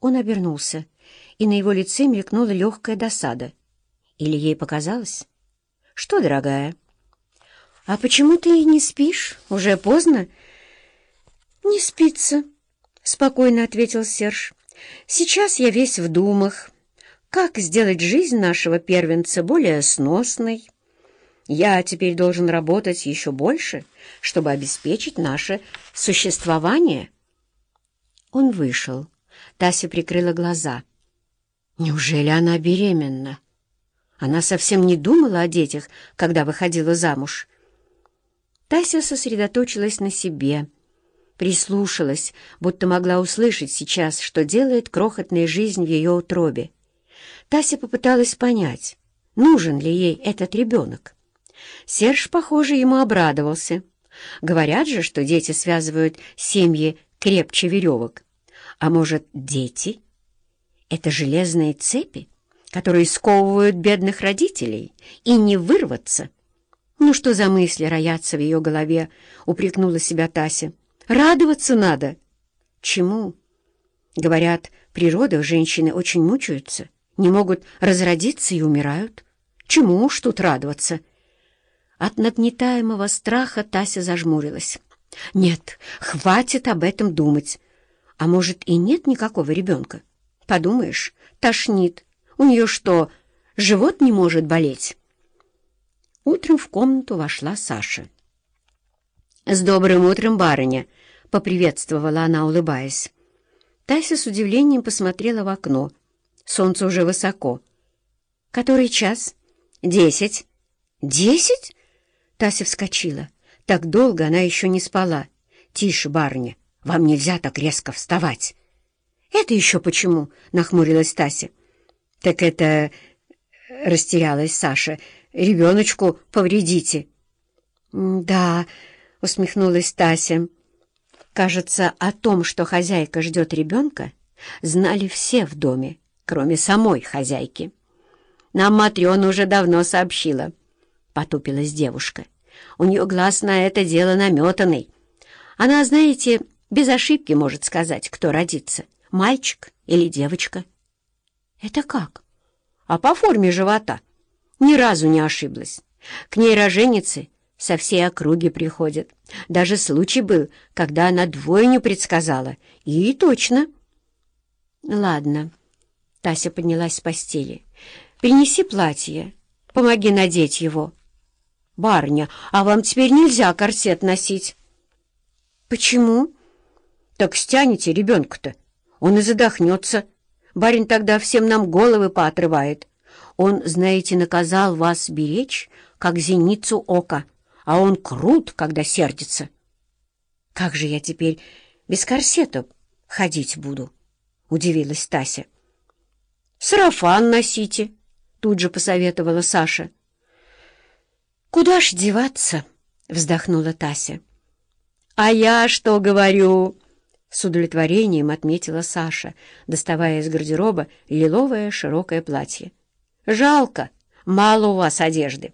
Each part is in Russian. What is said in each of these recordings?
Он обернулся, и на его лице мелькнула легкая досада. Или ей показалось? «Что, дорогая?» «А почему ты не спишь? Уже поздно?» «Не спится», — спокойно ответил Серж. «Сейчас я весь в думах. Как сделать жизнь нашего первенца более сносной? Я теперь должен работать еще больше, чтобы обеспечить наше существование». Он вышел. Тася прикрыла глаза. Неужели она беременна? Она совсем не думала о детях, когда выходила замуж. Тася сосредоточилась на себе, прислушалась, будто могла услышать сейчас, что делает крохотная жизнь в ее утробе. Тася попыталась понять, нужен ли ей этот ребенок. Серж, похоже, ему обрадовался. Говорят же, что дети связывают семьи крепче веревок. А может, дети? Это железные цепи, которые сковывают бедных родителей, и не вырваться. Ну что за мысли роятся в ее голове, упрекнула себя Тася. Радоваться надо. Чему? Говорят, при родах женщины очень мучаются, не могут разродиться и умирают. Чему уж тут радоваться? От нагнетаемого страха Тася зажмурилась. Нет, хватит об этом думать. А может, и нет никакого ребенка? Подумаешь, тошнит. У нее что, живот не может болеть? Утром в комнату вошла Саша. «С добрым утром, барыня!» — поприветствовала она, улыбаясь. Тася с удивлением посмотрела в окно. Солнце уже высоко. «Который час?» «Десять». «Десять?» Тася вскочила. Так долго она еще не спала. «Тише, барыня, вам нельзя так резко вставать». «Это еще почему?» — нахмурилась Тася. «Так это...» — растерялась Саша. «Ребеночку повредите». «Да...» — усмехнулась Тася. «Кажется, о том, что хозяйка ждет ребенка, знали все в доме, кроме самой хозяйки. Нам Матрена уже давно сообщила», — потупилась девушка. «У нее глаз на это дело наметанный. Она, знаете, без ошибки может сказать, кто родится, мальчик или девочка». «Это как?» «А по форме живота. Ни разу не ошиблась. К ней роженицы со всей округи приходят. Даже случай был, когда она двойню предсказала. И точно». «Ладно». Тася поднялась с постели. «Принеси платье. Помоги надеть его». «Барыня, а вам теперь нельзя корсет носить». «Почему?» «Так стянете ребенка-то. Он и задохнется. Барин тогда всем нам головы поотрывает. Он, знаете, наказал вас беречь, как зеницу ока, а он крут, когда сердится». «Как же я теперь без корсета ходить буду?» — удивилась Тася. «Сарафан носите», — тут же посоветовала Саша. «Куда ж деваться?» — вздохнула Тася. «А я что говорю?» С удовлетворением отметила Саша, доставая из гардероба лиловое широкое платье. «Жалко, мало у вас одежды.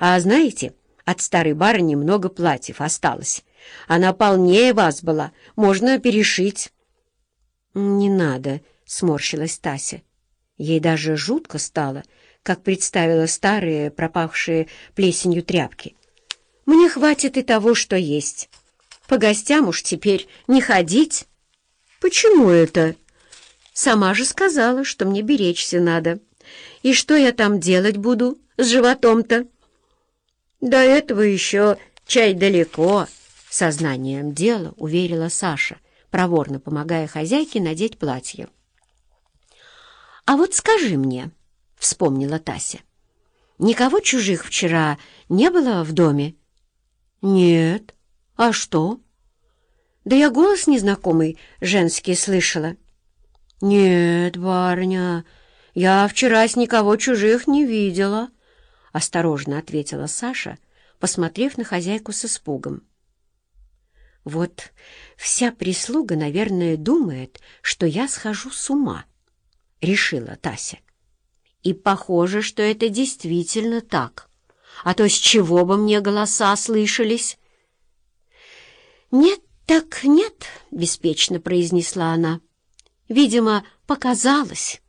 А знаете, от старой барыни много платьев осталось. Она полнее вас была, можно перешить». «Не надо», — сморщилась Тася. Ей даже жутко стало, как представила старые, пропавшие плесенью тряпки. «Мне хватит и того, что есть». По гостям уж теперь не ходить. Почему это? Сама же сказала, что мне беречься надо. И что я там делать буду с животом-то? До этого еще чай далеко, сознанием дела уверила Саша, проворно помогая хозяйке надеть платье. «А вот скажи мне», — вспомнила Тася, — «никого чужих вчера не было в доме?» «Нет», «А что?» «Да я голос незнакомый женский слышала». «Нет, барыня, я вчера с никого чужих не видела», — осторожно ответила Саша, посмотрев на хозяйку с испугом. «Вот вся прислуга, наверное, думает, что я схожу с ума», — решила Тася. «И похоже, что это действительно так. А то с чего бы мне голоса слышались?» «Нет так нет», — беспечно произнесла она. Видимо, показалось.